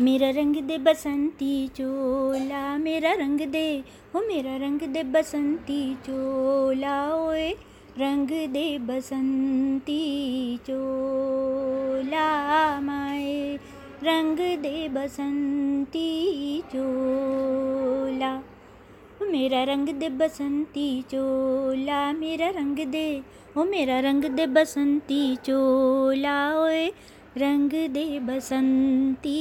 मेरा रंग दे बसंती चोला, मेरा रंग दे हो मेरा रंग दे बसंती चोला, ओए रंग दे बसंती चोला, माए रंग दे बसंती चोला। मेरा रंग दे बसंती चोला, मेरा रंग दे, ओ मेरा रंग दे बसंती चोला, ओए रंग दे बसंती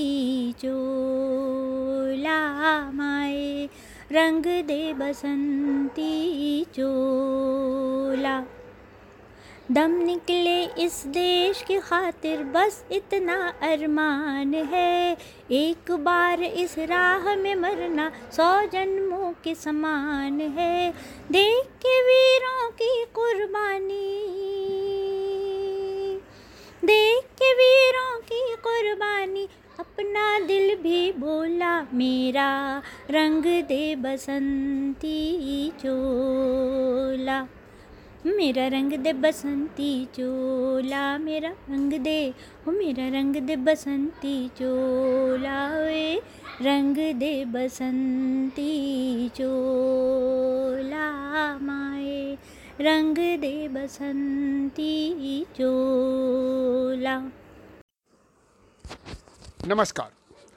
चोला माए। रंग दे बसंती चोला। दम निकले इस देश की खातिर बस इतना अरमान है। एक बार इस राह में मरना सौ जन्मों के समान है। देख के वीरों की कुर्बानी अपना दिल भी बोला मेरा, रंग दे बसंती चोला। मेरा रंग दे बसंती चोला, मेरा रंग दे, ओ मेरा रंग दे बसंती चोला वे रंग दे बसंती चोला, माए, रंग दे बसंती चोला। नमस्कार।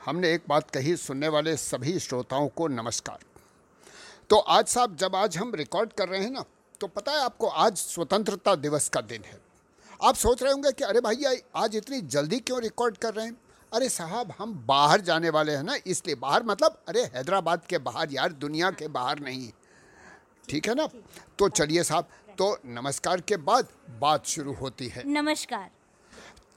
हमने एक बात कही, सुनने वाले सभी श्रोताओं को नमस्कार। तो आज साहब, जब आज हम रिकॉर्ड कर रहे हैं ना तो पता है आपको आज स्वतंत्रता दिवस का दिन है। आप सोच रहे होंगे कि अरे भैया, आज इतनी जल्दी क्यों रिकॉर्ड कर रहे हैं? अरे साहब, हम बाहर जाने वाले हैं ना, इसलिए बाहर मतलब अरे हैदराबाद के बाहर यार, दुनिया के बाहर नहीं। ठीक है ना? तो चलिए साहब तो नमस्कार के बाद बात शुरू होती है। नमस्कार।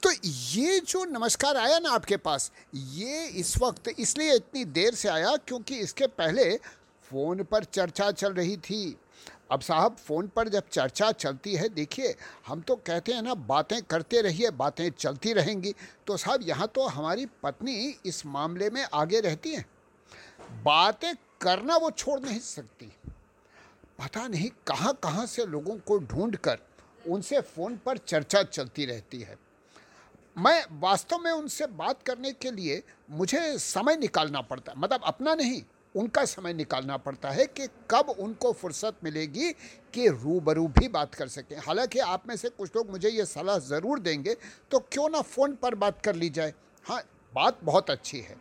तो ये जो नमस्कार आया ना आपके पास, ये इस वक्त इसलिए इतनी देर से आया क्योंकि इसके पहले फ़ोन पर चर्चा चल रही थी। अब साहब, फ़ोन पर जब चर्चा चलती है, देखिए, हम तो कहते हैं ना, बातें करते रहिए, बातें चलती रहेंगी। तो साहब, यहाँ तो हमारी पत्नी इस मामले में आगे रहती हैं। बातें करना वो छोड़ नहीं सकती। पता नहीं कहाँ कहाँ से लोगों को ढूंढ कर उनसे फ़ोन पर चर्चा चलती रहती है। मैं वास्तव में उनसे बात करने के लिए मुझे समय निकालना पड़ता है। मतलब अपना नहीं, उनका समय निकालना पड़ता है कि कब उनको फुर्सत मिलेगी कि रूबरू भी बात कर सकें। हालाँकि आप में से कुछ लोग मुझे ये सलाह ज़रूर देंगे तो क्यों ना फ़ोन पर बात कर ली जाए। हाँ बात बहुत अच्छी है।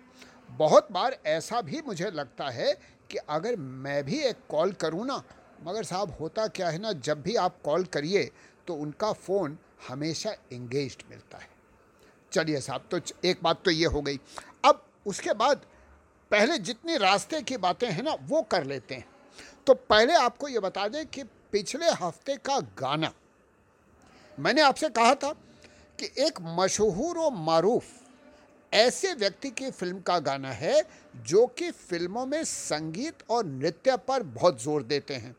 बहुत बार ऐसा भी मुझे लगता है कि अगर मैं भी एक कॉल करूँ ना, मगर साहब होता क्या है ना, जब भी आप कॉल करिए तो उनका फ़ोन हमेशा इंगेज मिलता है। चलिए साहब तो एक बात तो ये हो गई। अब उसके बाद पहले जितनी रास्ते की बातें हैं ना, वो कर लेते हैं। तो पहले आपको ये बता दें कि पिछले हफ़्ते का गाना, मैंने आपसे कहा था कि एक मशहूर और मरूफ ऐसे व्यक्ति की फ़िल्म का गाना है जो कि फ़िल्मों में संगीत और नृत्य पर बहुत ज़ोर देते हैं।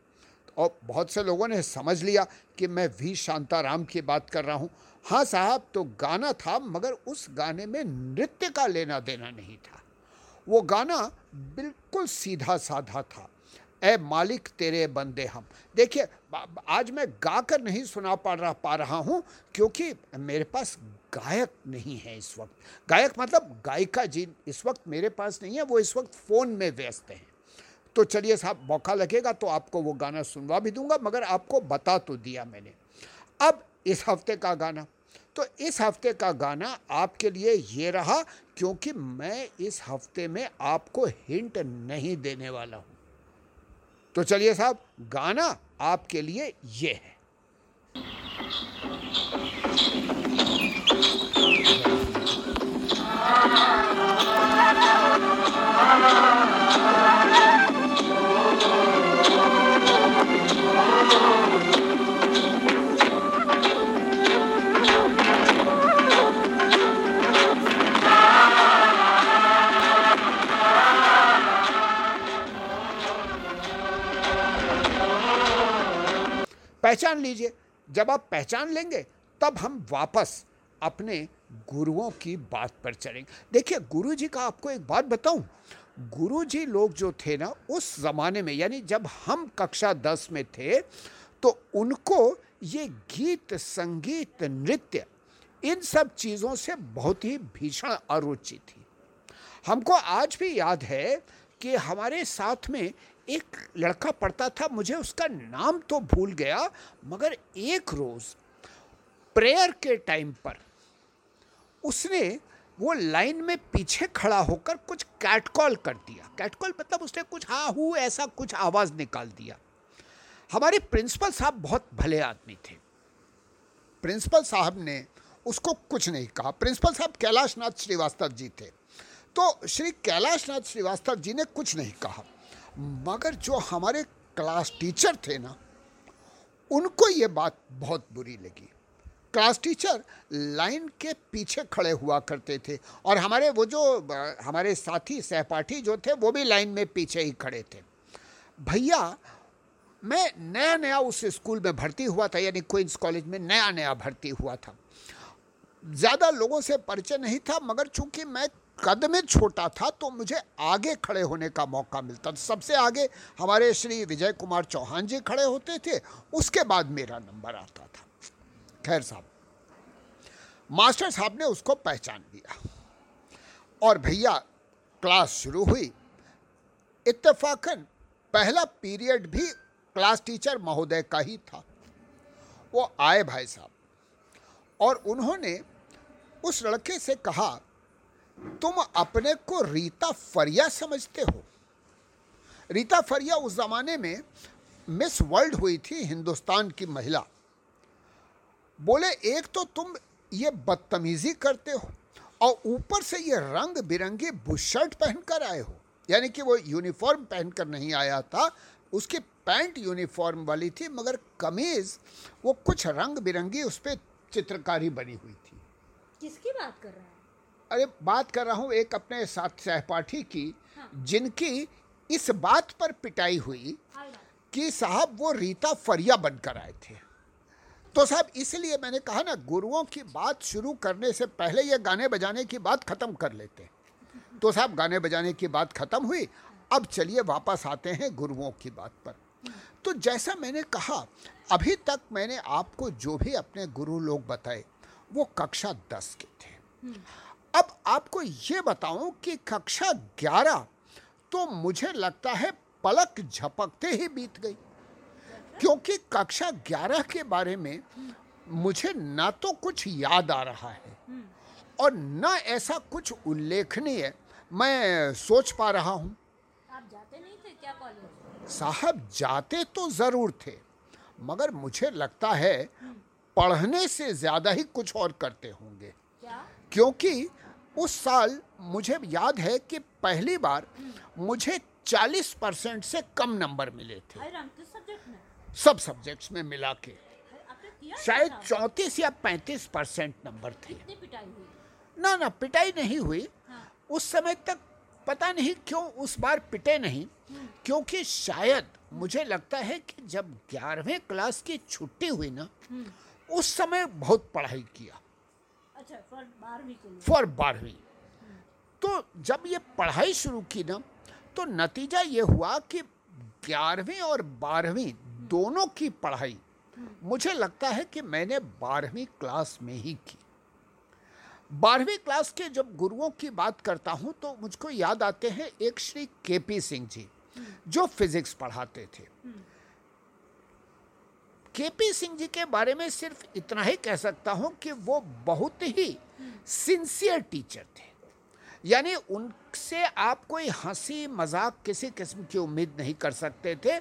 और बहुत से लोगों ने समझ लिया कि मैं वी शांताराम की बात कर रहा हूँ। हाँ साहब तो गाना था, मगर उस गाने में नृत्य का लेना देना नहीं था। वो गाना बिल्कुल सीधा साधा था। ए मालिक, तेरे बंदे हम। देखिए आज मैं गा कर नहीं सुना पा रहा पा रहा हूँ, क्योंकि मेरे पास गायक नहीं है इस वक्त। गायक मतलब गायिका जी, इस वक्त मेरे पास नहीं है, वो इस वक्त फ़ोन में व्यस्त हैं। तो चलिए साहब, मौका लगेगा तो आपको वो गाना सुनवा भी दूँगा, मगर आपको बता तो दिया मैंने। अब इस हफ़्ते का गाना। तो इस हफ़्ते का गाना आपके लिए ये रहा, क्योंकि मैं इस हफ़्ते में आपको हिंट नहीं देने वाला हूँ। तो चलिए साहब, गाना आपके लिए ये है। पहचान लीजिए। जब आप पहचान लेंगे, तब हम वापस अपने गुरुओं की बात पर चलेंगे। देखिए गुरु जी का आपको एक बात बताऊँ। गुरु जी लोग जो थे ना, उस ज़माने में, यानी जब हम कक्षा दस में थे तो उनको ये गीत, संगीत, नृत्य, इन सब चीज़ों से बहुत ही भीषण अरुचि थी। हमको आज भी याद है कि हमारे साथ में एक लड़का पढ़ता था, मुझे उसका नाम तो भूल गया, मगर एक रोज़, प्रेयर के टाइम पर, उसने वो लाइन में पीछे खड़ा होकर कुछ कैटकॉल कर दिया। कैटकॉल मतलब उसने कुछ हाँ हु, ऐसा कुछ आवाज़ निकाल दिया। हमारे प्रिंसिपल साहब बहुत भले आदमी थे। प्रिंसिपल साहब ने उसको कुछ नहीं कहा। प्रिंसिपल साहब कैलाश नाथ श्रीवास्तव जी थे। तो श्री कैलाश नाथ श्रीवास्तव जी ने कुछ नहीं कहा। मगर जो हमारे क्लास टीचर थे ना, उनको ये बात बहुत बुरी लगी। क्लास टीचर लाइन के पीछे खड़े हुआ करते थे और हमारे वो जो, हमारे साथी, सहपाठी जो थे, वो भी लाइन में पीछे ही खड़े थे। भैया, मैं नया नया उस स्कूल में भर्ती हुआ था, यानी क्वींस कॉलेज में नया नया भर्ती हुआ था। ज़्यादा लोगों से परिचय नहीं था, मगर चूँकि मैं कद में छोटा था तो मुझे आगे खड़े होने का मौका मिलता था। सबसे आगे हमारे श्री विजय कुमार चौहान जी खड़े होते थे, उसके बाद मेरा नंबर आता था। खैर साहब, मास्टर साहब ने उसको पहचान लिया और भैया, क्लास शुरू हुई। इत्तेफाकन, पहला पीरियड भी क्लास टीचर महोदय का ही था। वो आए भाई साहब और उन्होंने उस लड़के से कहा तुम अपने को रीता फरिया समझते हो। रीता फरिया उस ज़माने में मिस वर्ल्ड हुई थी हिंदुस्तान की महिला। बोले, एक तो तुम ये बदतमीजी करते हो और ऊपर से ये रंग बिरंगी बुशर्ट पहनकर आए हो। यानी कि वो यूनिफॉर्म पहनकर नहीं आया था, उसकी पैंट यूनिफॉर्म वाली थी, मगर कमीज, वो कुछ रंग बिरंगी उस पर चित्रकारी बनी हुई थी। किसकी बात कर रहा है? अरे बात कर रहा हूँ एक अपने साथ सहपाठी की हाँ। जिनकी इस बात पर पिटाई हुई कि साहब वो रीता फरिया बनकर आए थे। तो साहब इसलिए मैंने कहा ना गुरुओं की बात शुरू करने से पहले ये गाने बजाने की बात ख़त्म कर लेते तो साहब गाने बजाने की बात ख़त्म हुई। अब चलिए वापस आते हैं गुरुओं की बात पर। तो जैसा मैंने कहा अभी तक मैंने आपको जो भी अपने गुरु लोग बताए वो कक्षा दस के थे। अब आपको ये बताऊँ कि कक्षा ग्यारह तो मुझे लगता है पलक झपकते ही बीत गई। क्योंकि कक्षा ग्यारह के बारे में मुझे ना तो कुछ याद आ रहा है और न ऐसा कुछ उल्लेखनीय मैं सोच पा रहा हूँ। आप जाते नहीं थे क्या कॉलेज साहब जाते तो ज़रूर थे मगर मुझे लगता है पढ़ने से ज़्यादा ही कुछ और करते होंगे। क्या? क्योंकि उस साल मुझे याद है कि पहली बार मुझे 40 परसेंट से कम नंबर मिले थे। सब सब्जेक्ट्स में मिला के। शायद चौंतीस या पैंतीस परसेंट नंबर थे। ना ना पिटाई नहीं हुई। हाँ। उस समय तक पता नहीं क्यों उस बार पिटे नहीं। क्योंकि शायद मुझे लगता है कि जब ग्यारहवें क्लास की छुट्टी हुई ना हम्म। उस समय बहुत पढ़ाई किया। फॉर बारहवीं। तो जब ये पढ़ाई शुरू की ना तो नतीजा ये हुआ कि ग्यारहवीं और बारहवीं दोनों की पढ़ाई, मुझे लगता है कि मैंने बारहवीं क्लास में ही की। बारहवीं क्लास के जब गुरुओं की बात करता हूँ तो मुझको याद आते हैं एक श्री के पी सिंह जी, जो फिजिक्स पढ़ाते थे। के पी सिंह जी के बारे में सिर्फ़ इतना ही कह सकता हूँ कि वो बहुत ही सिंसियर टीचर थे यानी उनसे आप कोई हँसी मज़ाक किसी किस्म की उम्मीद नहीं कर सकते थे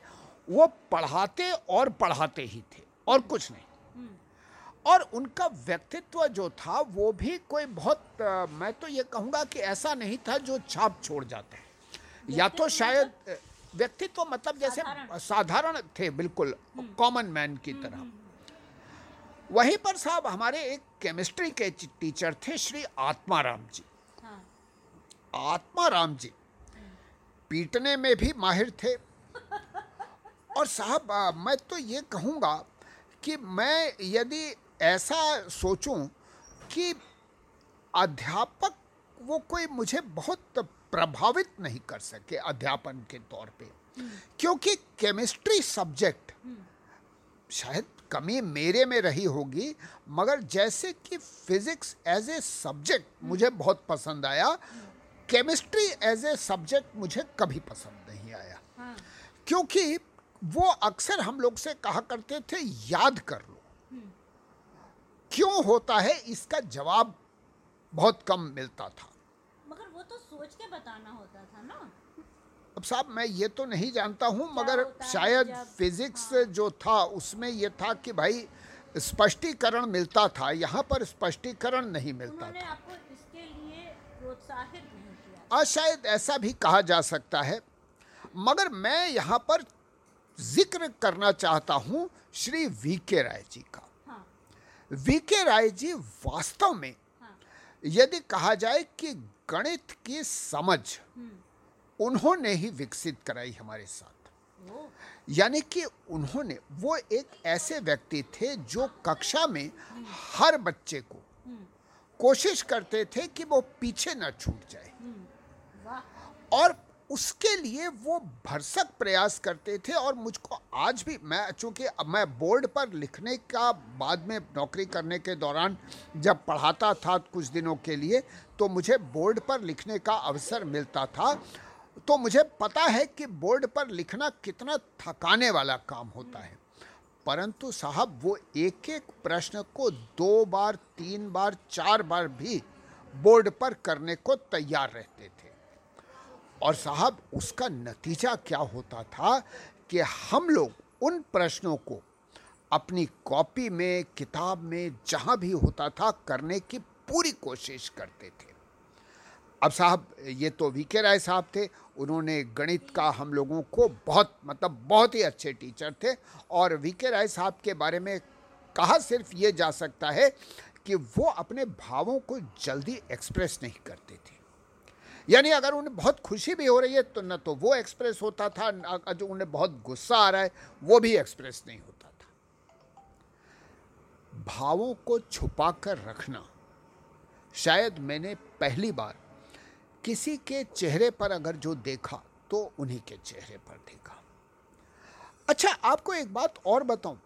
वो पढ़ाते और पढ़ाते ही थे और कुछ नहीं और उनका व्यक्तित्व जो था वो भी कोई बहुत मैं तो ये कहूँगा कि ऐसा नहीं था जो छाप छोड़ जाता है या तो शायद मतलब? व्यक्तित्व मतलब जैसे साधारण। थे बिल्कुल कॉमन मैन की तरह। हम्म, हम्म। वहीं पर साहब हमारे एक केमिस्ट्री के टीचर थे श्री आत्माराम जी। हाँ। आत्माराम जी पीटने में भी माहिर थे। और साहब मैं तो ये कहूँगा कि मैं यदि ऐसा सोचूं कि अध्यापक वो कोई मुझे बहुत प्रभावित नहीं कर सके अध्यापन के तौर पे। क्योंकि केमिस्ट्री सब्जेक्ट शायद कमी मेरे में रही होगी मगर जैसे कि फिजिक्स एज ए सब्जेक्ट मुझे बहुत पसंद आया केमिस्ट्री एज ए सब्जेक्ट मुझे कभी पसंद नहीं आया। हाँ। क्योंकि वो अक्सर हम लोग से कहा करते थे याद कर लो। क्यों होता है? इसका जवाब बहुत कम मिलता था। तो सोच के बताना होता था ना। अब साहब मैं ये तो नहीं जानता हूँ मगर शायद फिजिक्स हाँ। जो था उसमें ये था कि भाई स्पष्टीकरण मिलता था यहाँ पर स्पष्टीकरण नहीं मिलता था। आपको इसके लिए प्रोत्साहित नहीं किया। आज शायद ऐसा भी कहा जा सकता है मगर मैं यहाँ पर ज़िक्र करना चाहता हूँ श्री वी के राय जी का। हाँ। वी के राय जी वास्तव में यदि कहा जाए कि गणित की समझ हम्म। उन्होंने ही विकसित कराई हमारे साथ। यानी कि उन्होंने वो एक ऐसे व्यक्ति थे जो कक्षा में हर बच्चे को हम्म। कोशिश करते थे कि वो पीछे न छूट जाए। हम्म। और उसके लिए वो भरसक प्रयास करते थे और मुझको आज भी, मैं चूँकि मैं बोर्ड पर लिखने का बाद में नौकरी करने के दौरान जब पढ़ाता था कुछ दिनों के लिए तो मुझे बोर्ड पर लिखने का अवसर मिलता था। तो मुझे पता है कि बोर्ड पर लिखना कितना थकाने वाला काम होता है। परंतु साहब, वो एक एक प्रश्न को दो बार, तीन बार, चार बार भी बोर्ड पर करने को तैयार रहते थे। और साहब, उसका नतीजा क्या होता था कि हम लोग उन प्रश्नों को अपनी कॉपी में, किताब में, जहाँ भी होता था, करने की पूरी कोशिश करते थे। अब साहब, ये तो वी के राय साहब थे। उन्होंने गणित का हम लोगों को बहुत मतलब बहुत ही अच्छे टीचर थे और वी के राय साहब के बारे में कहा सिर्फ़ ये जा सकता है कि वो अपने भावों को जल्दी एक्सप्रेस नहीं करते थे। यानी अगर उन्हें बहुत खुशी भी हो रही है तो न तो वो एक्सप्रेस होता था जो उन्हें बहुत गुस्सा आ रहा है, वो भी एक्सप्रेस नहीं होता था। भावों को छुपा कर रखना, शायद मैंने पहली बार किसी के चेहरे पर अगर जो देखा तो उन्हीं के चेहरे पर देखा। अच्छा आपको एक बात और बताऊँ।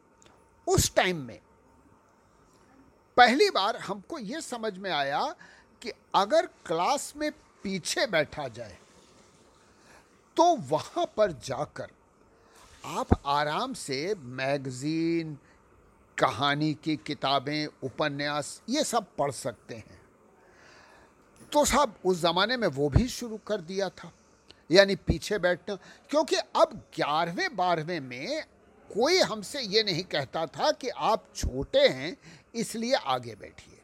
उस टाइम में पहली बार हमको ये समझ में आया कि अगर क्लास में पीछे बैठा जाए। तो वहाँ पर जाकर आप आराम से मैगजीन, कहानी की किताबें, उपन्यास, ये सब पढ़ सकते हैं। तो साहब, उस ज़माने में वो भी शुरू कर दिया था। यानी पीछे बैठना, क्योंकि अब ग्यारहवें, बारहवें में कोई हमसे ये नहीं कहता था कि आप छोटे हैं, इसलिए आगे बैठिए।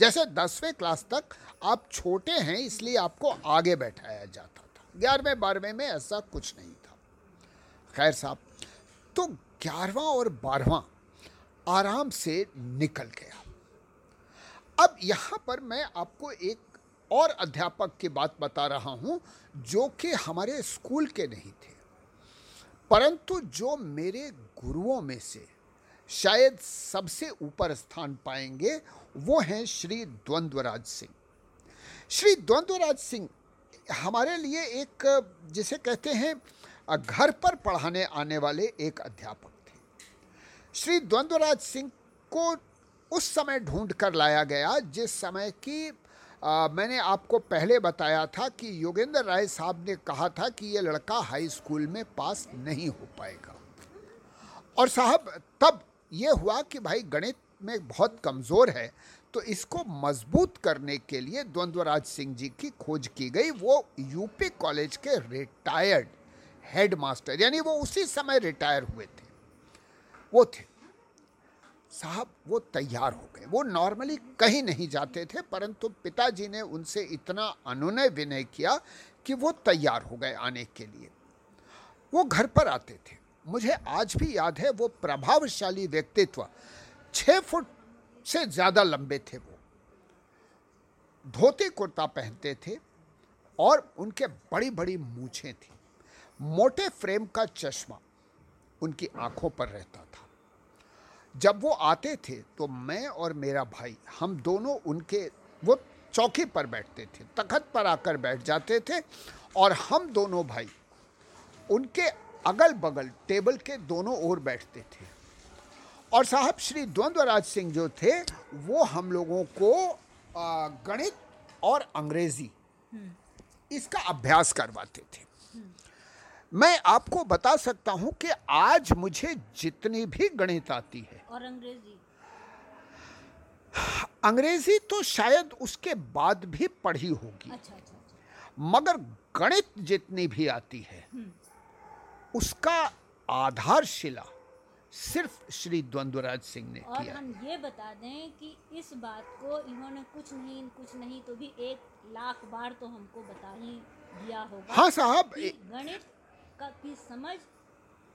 जैसे दसवें क्लास तक आप छोटे हैं, इसलिए आपको आगे बैठाया जाता था। ग्यारहवें, बारहवें में ऐसा कुछ नहीं था। खैर साहब तो ग्यारहवा और बारहवा आराम से निकल गया। अब यहाँ पर मैं आपको एक और अध्यापक की बात बता रहा हूँ, जो कि हमारे स्कूल के नहीं थे। परंतु जो मेरे गुरुओं में से शायद सबसे ऊपर स्थान पाएँगे वो हैं श्री द्वंद्वराज सिंह। श्री द्वंद्वराज सिंह हमारे लिए एक जिसे कहते हैं घर पर पढ़ाने आने वाले एक अध्यापक थे। श्री द्वंद्वराज सिंह को उस समय ढूंढ कर लाया गया जिस समय की आ, मैंने आपको पहले बताया था कि योगेंद्र राय साहब ने कहा था कि ये लड़का हाई स्कूल में पास नहीं हो पाएगा। और साहब तब ये हुआ कि भाई गणित में बहुत कमज़ोर है तो इसको मज़बूत करने के लिए द्वंद्वराज सिंह जी की खोज की गई। वो यूपी कॉलेज के रिटायर्ड हेड मास्टर यानी वो उसी समय रिटायर हुए थे। वो थे। साहब, वो तैयार हो गए। वो नॉर्मली कहीं नहीं जाते थे, परंतु पिताजी ने उनसे इतना अनुनय विनय किया कि वो तैयार हो गए आने के लिए। वो घर पर आते थे। मुझे आज भी याद है, वो प्रभावशाली व्यक्तित्व छः फुट से ज़्यादा लंबे थे वो। धोती कुर्ता पहनते थे और उनके बड़ी बड़ी मूछें थी। मोटे फ्रेम का चश्मा उनकी आँखों पर रहता था। जब वो आते थे तो मैं और मेरा भाई, हम दोनों उनके, वो चौकी पर बैठते थे, तखत पर आकर बैठ जाते थे और हम दोनों भाई उनके अगल बगल टेबल के दोनों ओर बैठते थे। और साहब श्री द्वंद्वराज सिंह जो थे वो हम लोगों को गणित और अंग्रेज़ी इसका अभ्यास करवाते थे। मैं आपको बता सकता हूँ कि आज मुझे जितनी भी गणित आती है और अंग्रेज़ी। अंग्रेज़ी तो शायद उसके बाद भी पढ़ी होगी अच्छा अच्छा अच्छा। मगर गणित जितनी भी आती है उसका आधारशिला सिर्फ़ श्री द्वंद्वराज सिंह ने और किया। हम ये बता दें कि इस बात को इन्होंने कुछ नहीं कुछ नहीं तो भी एक लाख बार तो हमको बता ही दिया होगा हाँ साहब गणित का की समझ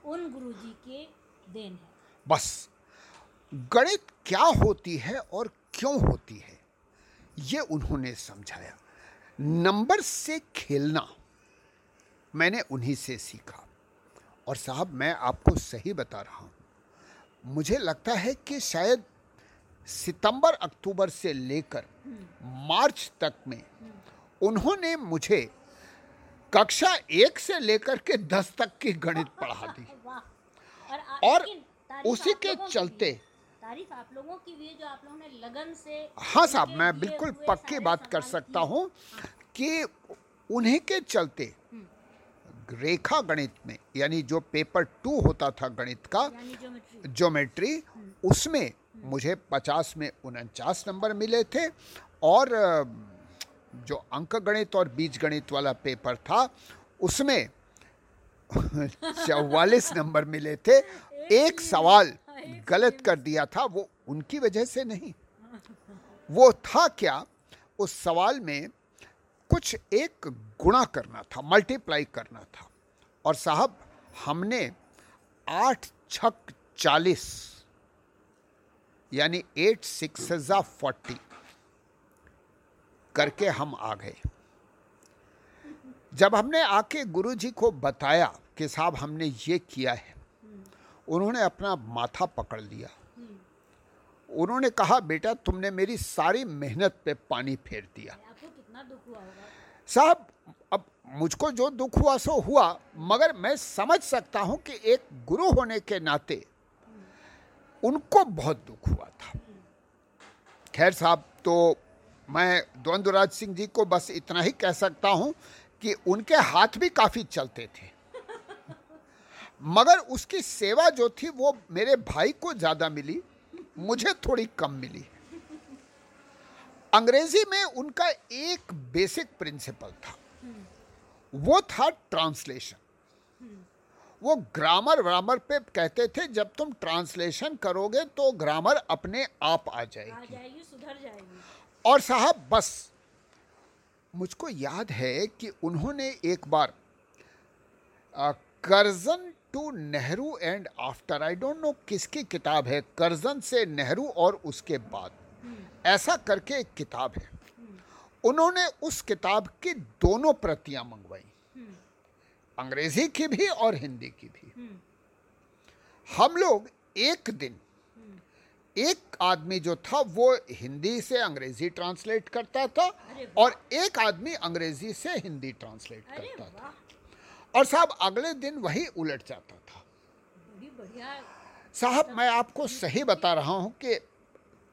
उन गुरुजी के देन है। बस गणित क्या होती है और क्यों होती है ये उन्होंने समझाया। नंबर से खेलना मैंने उन्हीं से सीखा। और साहब मैं आपको सही बता रहा हूँ मुझे लगता है कि शायद सितंबर अक्टूबर से लेकर मार्च तक में उन्होंने मुझे कक्षा एक से लेकर के दस तक की गणित पढ़ा दी। और, और उसी के चलते तारीफ़ आप लोगों की भी जो आप लोगों ने लगन से हाँ साहब मैं बिल्कुल पक्की बात कर सकता हूँ। कि उन्हीं के चलते रेखा गणित में यानी जो पेपर टू होता था गणित का ज्योमेट्री ज्योमेट्री उसमें मुझे पचास में उनचास नंबर मिले थे और जो अंक गणित और बीज गणित वाला पेपर था उसमें चौवालीस नंबर मिले थे। एक सवाल। गलत कर दिया था वो उनकी वजह से नहीं। वो था क्या उस सवाल में कुछ एक गुणा करना था मल्टीप्लाई करना था। और साहब हमने आठ छक चालीस यानी एट सिक्स फोर्टी करके हम आ गए। जब हमने आके गुरुजी को बताया कि साहब हमने ये किया है उन्होंने अपना माथा पकड़ लिया। उन्होंने कहा बेटा तुमने मेरी सारी मेहनत पे पानी फेर दिया। दुख हुआ होगा। साहब, अब मुझको जो दुख हुआ सो हुआ, मगर मैं समझ सकता हूँ कि एक गुरु होने के नाते उनको बहुत दुख हुआ था। खैर साहब तो मैं द्वंद्वराज सिंह जी को बस इतना ही कह सकता हूँ कि उनके हाथ भी काफ़ी चलते थे। मगर उसकी सेवा जो थी वो मेरे भाई को ज़्यादा मिली, मुझे थोड़ी कम मिली। अंग्रेज़ी में उनका एक बेसिक प्रिंसिपल था। वो था ट्रांसलेशन वो ग्रामर व्रामर पे कहते थे जब तुम ट्रांसलेशन करोगे तो ग्रामर अपने आप आ आ जाएगी जाएगी सुधर जाएगी। और साहब बस मुझको याद है कि उन्होंने एक बार Curzon to Nehru and after I don't know किसकी किताब है करजन से नेहरू और उसके बाद। ऐसा करके एक किताब है। उन्होंने उस किताब की दोनों प्रतियाँ मंगवाई। अंग्रेज़ी की भी और हिंदी की भी। हम लोग एक दिन एक आदमी जो था वो हिंदी से अंग्रेज़ी ट्रांसलेट करता था और एक आदमी अंग्रेज़ी से हिंदी ट्रांसलेट करता था। और साहब अगले दिन वही उलट जाता था। साहब मैं आपको सही बता रहा हूँ कि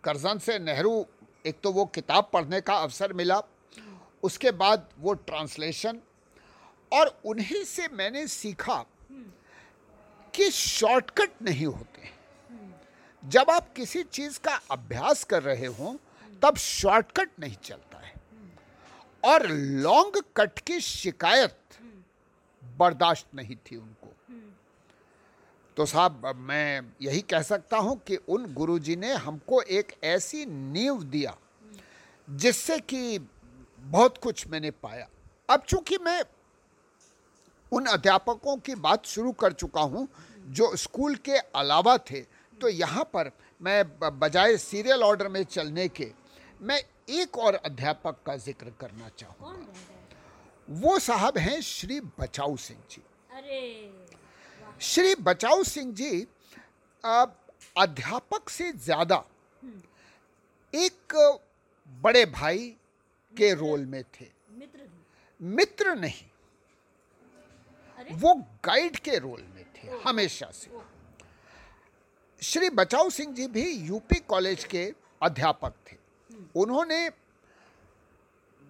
करजन से नेहरू, एक तो वो किताब पढ़ने का अवसर मिला, उसके बाद वो ट्रांसलेशन, और उन्हीं से मैंने सीखा कि शॉर्टकट नहीं होते। जब आप किसी चीज़ का अभ्यास कर रहे हो, तब शॉर्टकट नहीं चलता है। और लॉन्ग कट की शिकायत बर्दाश्त नहीं थी उनको। तो साहब मैं यही कह सकता हूँ कि उन गुरुजी ने हमको एक ऐसी नींव दिया जिससे कि बहुत कुछ मैंने पाया। अब चूँकि मैं उन अध्यापकों की बात शुरू कर चुका हूँ जो स्कूल के अलावा थे तो यहाँ पर मैं बजाय सीरियल ऑर्डर में चलने के मैं एक और अध्यापक का ज़िक्र करना चाहूँ कौन रह गए वो साहब हैं श्री बचाऊ सिंह जी। अरे! श्री बचाऊ सिंह जी अध्यापक से ज़्यादा एक बड़े भाई के रोल में थे। मित्र मित्र नहीं अरे? वो गाइड के रोल में थे हमेशा से। श्री बचाऊ सिंह जी भी यूपी कॉलेज के अध्यापक थे। उन्होंने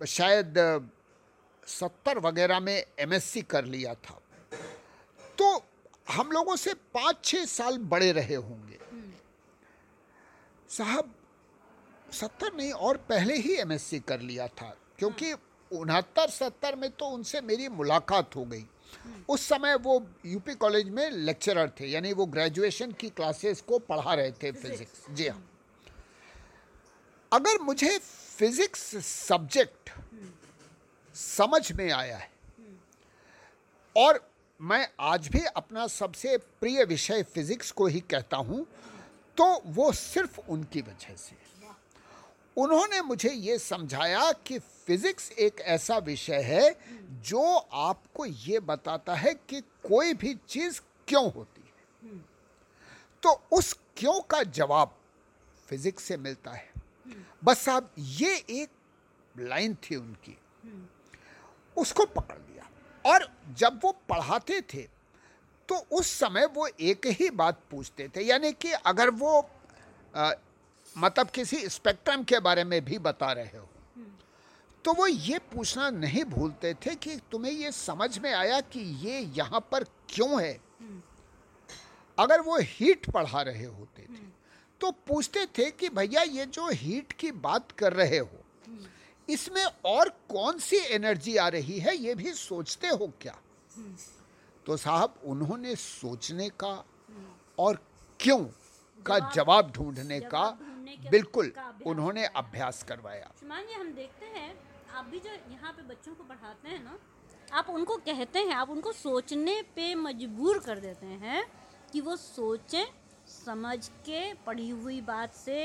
शायद सत्तर वगैरह में एमएससी कर लिया था। तो हम लोगों से पाँच छः साल बड़े रहे होंगे। साहब सत्तर नहीं और पहले ही एमएससी कर लिया था क्योंकि उनहत्तर सत्तर में तो उनसे मेरी मुलाकात हो गई। उस समय वो यूपी कॉलेज में लेक्चरर थे यानी वो ग्रेजुएशन की क्लासेस को पढ़ा रहे थे फिजिक्स। जी हाँ। अगर मुझे फिजिक्स सब्जेक्ट समझ में आया है और मैं आज भी अपना सबसे प्रिय विषय फिजिक्स को ही कहता हूँ तो वो सिर्फ़ उनकी वजह से। उन्होंने मुझे ये समझाया कि फिजिक्स एक ऐसा विषय है जो आपको ये बताता है कि कोई भी चीज़ क्यों होती है। तो उस क्यों का जवाब फिजिक्स से मिलता है। बस साहब, ये एक लाइन थी उनकी। उसको पकड़ लिया। और जब वो पढ़ाते थे तो उस समय वो एक ही बात पूछते थे। यानी कि अगर वो आ, मतलब किसी स्पेक्ट्रम के बारे में भी बता रहे हो तो वो ये पूछना नहीं भूलते थे कि तुम्हें ये समझ में आया कि ये यहाँ पर क्यों है? अगर वो हीट पढ़ा रहे होते थे तो पूछते थे कि भैया ये जो हीट की बात कर रहे हो इसमें और कौन सी एनर्जी आ रही है ये भी सोचते हो क्या? तो साहब उन्होंने सोचने का और क्यों का जवाब ढूँढने का बिल्कुल उन्होंने अभ्यास करवाया। जी हम देखते हैं आप भी जो यहाँ पे बच्चों को पढ़ाते हैं ना आप उनको कहते हैं आप उनको सोचने पे मजबूर कर देते हैं कि वो सोचें समझ के पढ़ी हुई बात से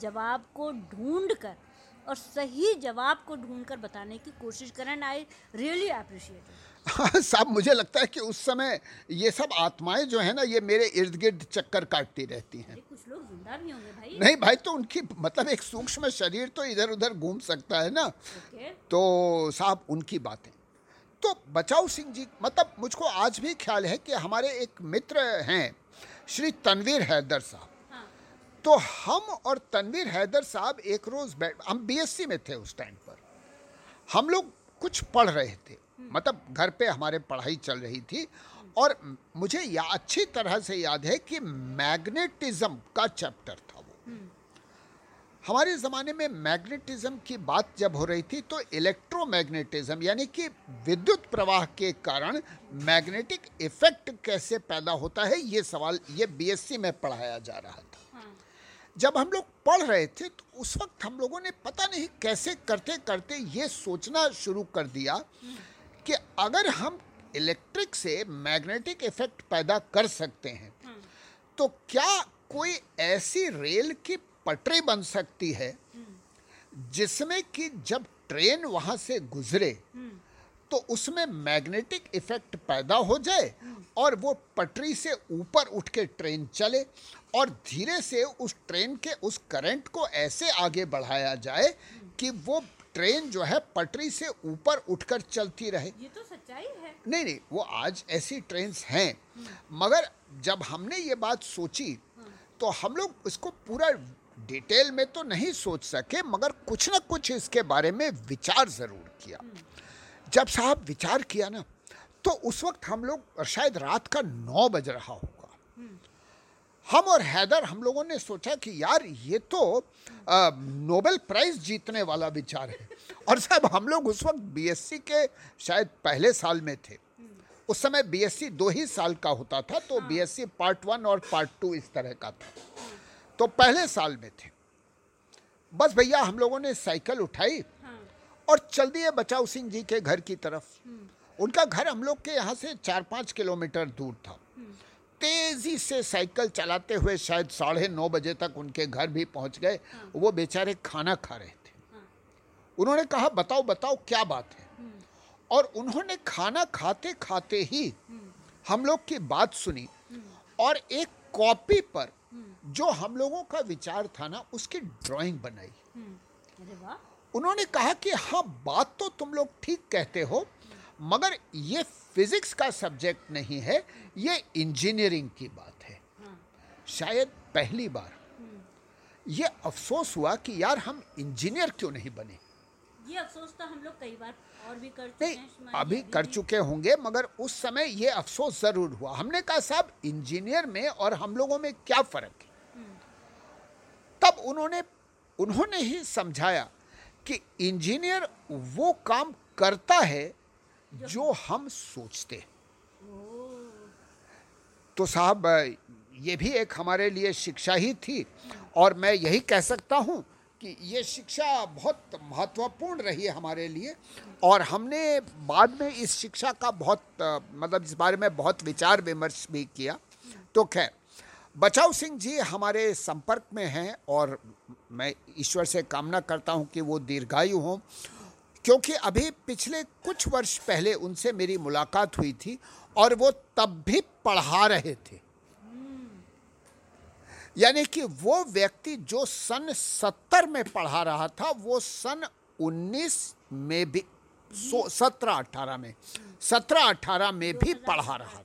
जवाब को ढूंढ कर और सही जवाब को ढूंढकर बताने की कोशिश करें आई रियली अप्रिशिएट साहब मुझे लगता है कि उस समय ये सब आत्माएँ जो है ना ये मेरे इर्द गिर्द चक्कर काटती रहती हैं। कुछ लोग ज़िंदा भी होंगे भाई। नहीं भाई तो उनकी मतलब एक सूक्ष्म शरीर तो इधर उधर घूम सकता है ना। okay. तो साहब उनकी बातें। तो बचाओ सिंह जी मतलब मुझको आज भी ख्याल है कि हमारे एक मित्र हैं श्री तनवीर हैदर साहब। तो हम और तनवीर हैदर साहब एक रोज़ बैठ हम बीएससी में थे उस टाइम पर। हम लोग कुछ पढ़ रहे थे। मतलब घर पे हमारे पढ़ाई चल रही थी और मुझे या अच्छी तरह से याद है कि मैग्नेटिज्म का चैप्टर था वो। हमारे ज़माने में मैग्नेटिज्म की बात जब हो रही थी तो इलेक्ट्रोमैग्नेटिज्म यानी कि विद्युत प्रवाह के कारण मैग्नेटिक इफ़ेक्ट कैसे पैदा होता है ये सवाल ये बीएससी में पढ़ाया जा रहा था। जब हम लोग पढ़ रहे थे तो उस वक्त हम लोगों ने पता नहीं कैसे करते करते ये सोचना शुरू कर दिया कि अगर हम इलेक्ट्रिक से मैग्नेटिक इफ़ेक्ट पैदा कर सकते हैं तो क्या कोई ऐसी रेल की पटरी बन सकती है जिसमें कि जब ट्रेन वहाँ से गुजरे तो उसमें मैग्नेटिक इफ़ेक्ट पैदा हो जाए और वो पटरी से ऊपर उठ के ट्रेन चले और धीरे से उस ट्रेन के उस करंट को ऐसे आगे बढ़ाया जाए कि वो ट्रेन जो है पटरी से ऊपर उठकर चलती रहे। ये तो सच्चाई है। नहीं नहीं वो आज ऐसी ट्रेन हैं। मगर जब हमने ये बात सोची तो हम लोग इसको पूरा डिटेल में तो नहीं सोच सके मगर कुछ ना कुछ इसके बारे में विचार ज़रूर किया। जब साहब विचार किया ना तो उस वक्त हम लोग शायद रात का नौ बज रहा होगा। हम और हैदर हम लोगों ने सोचा कि यार ये तो नोबेल प्राइज जीतने वाला विचार है। और साहब हम लोग उस वक्त बीएससी के शायद पहले साल में थे। उस समय बीएससी दो ही साल का होता था तो बीएससी पार्ट वन और पार्ट टू इस तरह का था। तो पहले साल में थे। बस भैया हम लोगों ने साइकिल उठाई और चल दिए बचाओ सिंह जी के घर की तरफ़ उनका घर हम लोग के यहाँ से चार पाँच किलोमीटर दूर था तेज़ी से साइकिल चलाते हुए शायद साढ़े नौ बजे तक उनके घर भी पहुँच गए हाँ। वो बेचारे खाना खा रहे थे हाँ। उन्होंने कहा बताओ बताओ क्या बात है। और उन्होंने खाना खाते खाते ही। हम लोग की बात सुनी। और एक कॉपी पर जो हम लोगों का विचार था ना उसकी ड्राइंग बनाई उन्होंने कहा कि हाँ बात तो तुम लोग ठीक कहते हो मगर ये फिजिक्स का सब्जेक्ट नहीं है ये इंजीनियरिंग की बात है। शायद पहली बार। ये अफसोस हुआ कि यार हम इंजीनियर क्यों नहीं बने? ये अफसोस तो हम लोग कई बार और भी कर नहीं हैं अभी कर चुके होंगे मगर उस समय ये अफसोस ज़रूर हुआ। हमने कहा साहब इंजीनियर में और हम लोगों में क्या फ़र्क है? तब उन्होंने उन्होंने ही समझाया कि इंजीनियर वो काम करता है जो हम सोचते हैं। तो साहब, ये भी एक हमारे लिए शिक्षा ही थी। और मैं यही कह सकता हूँ कि ये शिक्षा बहुत महत्वपूर्ण रही है हमारे लिए। और हमने बाद में इस शिक्षा का बहुत मतलब इस बारे में बहुत विचार विमर्श भी किया। तो खैर, बचाव सिंह जी हमारे संपर्क में हैं और मैं ईश्वर से कामना करता हूँ कि वो दीर्घायु हों, क्योंकि अभी पिछले कुछ वर्ष पहले उनसे मेरी मुलाकात हुई थी और वो तब भी पढ़ा रहे थे। यानी कि वो व्यक्ति जो सन सत्तर में पढ़ा रहा था, वो सन उन्नीस में भी सत्रह अठारह में, सत्रह अठारह में भी पढ़ा रहा था।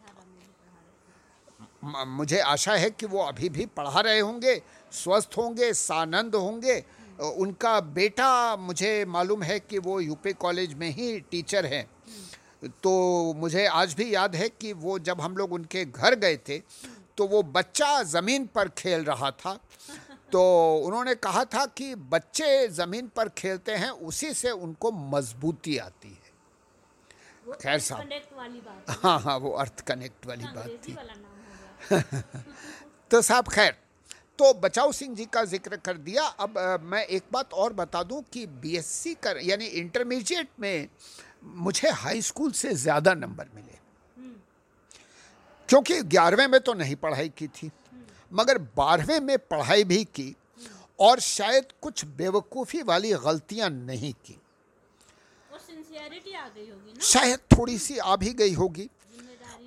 मुझे आशा है कि वो अभी भी पढ़ा रहे होंगे। स्वस्थ होंगे सानंद होंगे। उनका बेटा मुझे मालूम है कि वो यूपी कॉलेज में ही टीचर हैं। तो मुझे आज भी याद है कि वो जब हम लोग उनके घर गए थे तो वो बच्चा ज़मीन पर खेल रहा था। तो उन्होंने कहा था कि बच्चे ज़मीन पर खेलते हैं उसी से उनको मजबूती आती है। खैर साहब। है। हाँ वो अर्थ कनेक्ट वाली बात थी। तो साहब खैर तो बचाओ सिंह जी का ज़िक्र कर दिया। अब अ, मैं एक बात और बता दूँ कि बीएससी कर यानी इंटरमीडिएट में मुझे हाई स्कूल से ज़्यादा नंबर मिले। क्योंकि ग्यारहवें में तो नहीं पढ़ाई की थी मगर बारहवें में पढ़ाई भी की और शायद कुछ बेवकूफ़ी वाली गलतियाँ नहीं की। और आ गई होगी ना। शायद थोड़ी सी आ भी गई होगी।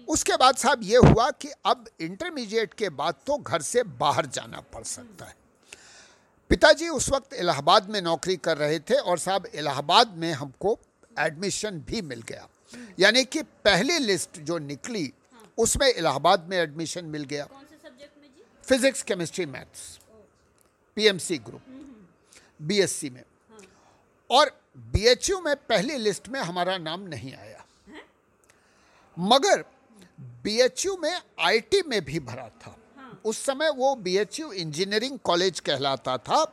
उसके बाद साहब ये हुआ कि अब इंटरमीडिएट के बाद तो घर से बाहर जाना पड़ सकता है। पिताजी उस वक्त इलाहाबाद में नौकरी कर रहे थे और साहब इलाहाबाद में हमको एडमिशन भी मिल गया। यानी कि पहली लिस्ट जो निकली उसमें इलाहाबाद में एडमिशन मिल गया। कौन से सब्जेक्ट में जी? Physics chemistry maths PMC group BSc में। और बीएचयू में पहली लिस्ट में हमारा नाम नहीं आया। मगर बीएचयू में आईटी में भी भरा था। उस समय वो बीएचयू इंजीनियरिंग कॉलेज कहलाता था।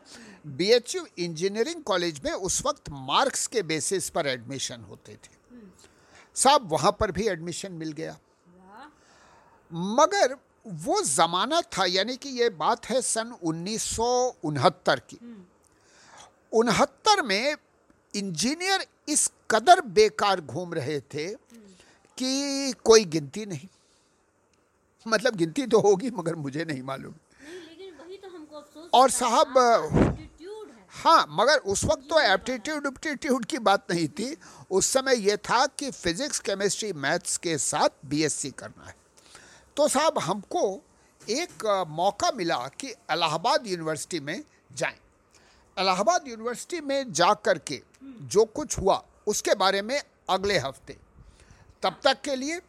बीएचयू इंजीनियरिंग कॉलेज में उस वक्त मार्क्स के बेसिस पर एडमिशन होते थे। साहब वहाँ पर भी एडमिशन मिल गया। मगर वो ज़माना था यानी कि ये बात है सन उन्नीस सौ उनहत्तर की। उनहत्तर में इंजीनियर इस कदर बेकार घूम रहे थे कि कोई गिनती नहीं। मतलब गिनती तो होगी मगर मुझे नहीं मालूम। तो और साहब, है हाँ। मगर उस वक्त तो एप्टीट्यूड उप्टीट्यूड की बात नहीं थी। उस समय यह था कि फिजिक्स केमिस्ट्री मैथ्स के साथ बीएससी करना है। तो साहब हमको एक मौका मिला कि इलाहाबाद यूनिवर्सिटी में जाएँ। इलाहाबाद यूनिवर्सिटी में जा कर के जो कुछ हुआ उसके बारे में अगले हफ़्ते तब तक के लिए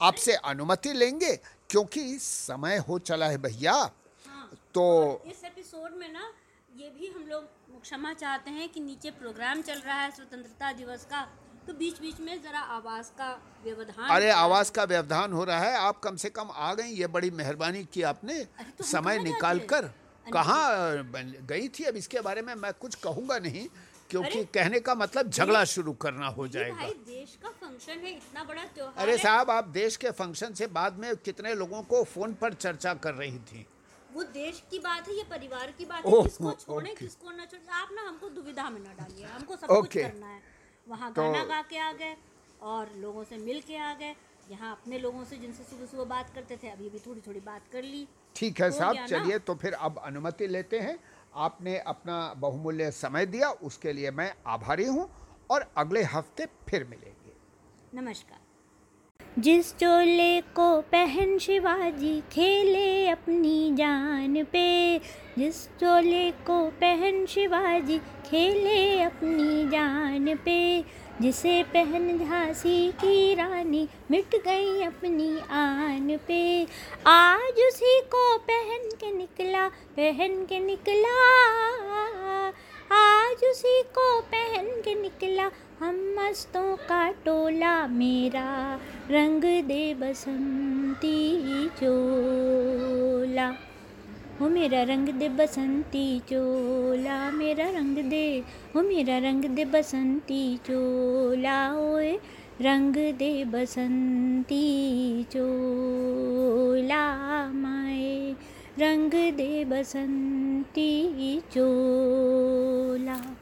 आपसे अनुमति लेंगे क्योंकि समय हो चला है भैया। हाँ तो इस एपिसोड में ना ये भी हम लोग क्षमा चाहते हैं कि नीचे प्रोग्राम चल रहा है स्वतंत्रता दिवस का तो बीच बीच में जरा आवाज़ का व्यवधान अरे आवाज़ का व्यवधान हो रहा है। आप कम से कम आ गई ये बड़ी मेहरबानी की आपने। तो समय निकाल कर कहाँ गई थी अब इसके बारे में मैं कुछ कहूँगा नहीं क्योंकि कहने का मतलब झगड़ा शुरू करना हो जाएगा। भाई देश का फ़ंक्शन है इतना बड़ा त्योहार अरे साहब आप देश के फ़ंक्शन से बाद में कितने लोगों को फ़ोन पर चर्चा कर रही थी? वो देश की बात है ये परिवार की बात है किसको छोड़े किसको न छोड़े। आप ना हमको दुविधा में न डालिए हमको सब कुछ करना है। वहाँ तो- गाना गा के आ गए और लोगों से मिल के आ गए। यहाँ अपने लोगों से जिनसे सुबह सुबह बात करते थे अभी भी थोड़ी थोड़ी बात कर ली। ठीक है साहब चलिए तो फिर अब अनुमति लेते हैं। आपने अपना बहुमूल्य समय दिया, उसके लिए मैं आभारी हूँ और अगले हफ़्ते फिर मिलेंगे। नमस्कार। जिस चोले को पहन शिवाजी खेले अपनी जान पे, जिस चोले को पहन शिवाजी खेले अपनी जान पे जिसे पहन झांसी की रानी मिट गई अपनी आन पे। आज उसी को पहन के निकला, पहन के निकला। आज उसी को पहन के निकला, हम मस्तों का टोला मेरा। रंग दे बसंती चोला। हो मेरा रंग दे बसंती चोला, मेरा रंग दे। हो मेरा रंग दे बसंती चोला, ओए। रंग दे बसंती चोला, माए। रंग दे बसंती चोला।